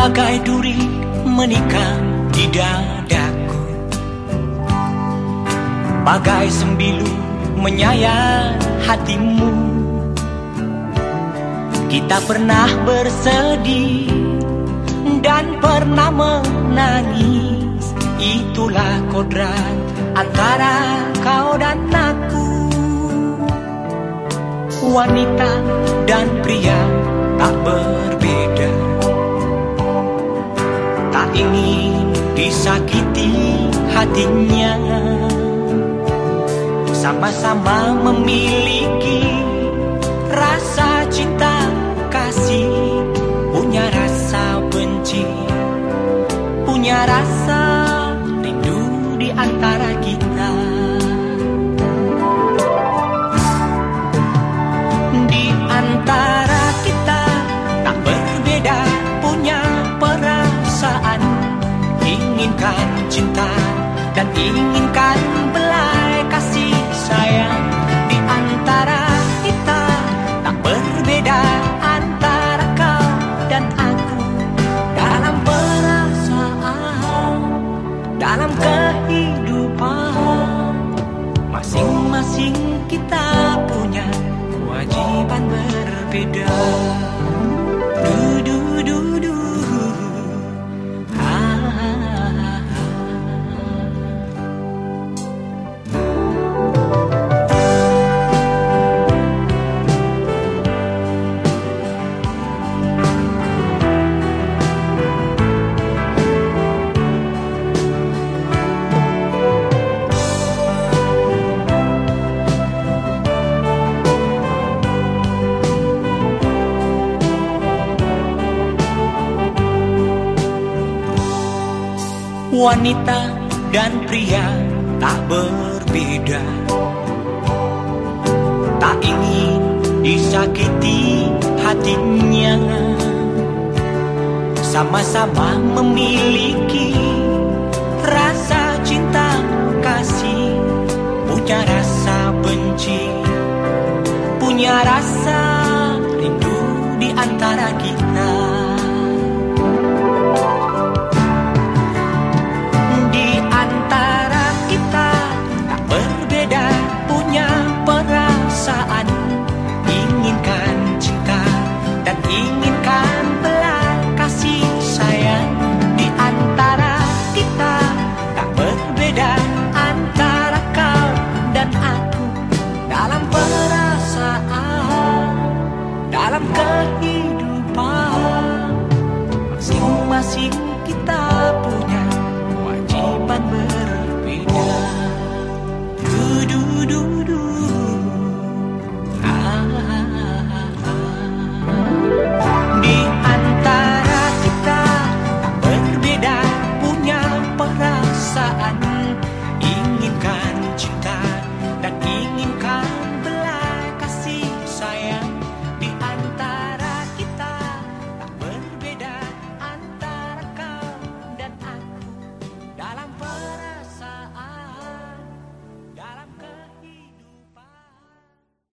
bagai duri menikam di dadaku. Bagai sembilu menyayat hatimu. Kita pernah bersedih dan pernah menangis. Itulah kodrat antara kau dan aku. Wanita dan pria tak berbeda ingin disakiti hatinya. Sama-sama memiliki rasa cinta kasih Punya rasa benci Punya rasa rindu di antara kita Inginkan cinta dan inginkan belai kasih sayang. Di antara kita tak berbeda Antara kau dan aku. Dalam perasaan Dalam kehidupan Masing-masing kita punya kewajiban berbeda Wanita dan pria tak berbeda. Tak ingin disakiti hatinya Sama-sama memiliki rasa cinta kasih. Punya rasa benci. Punya rasa rindu di antara kita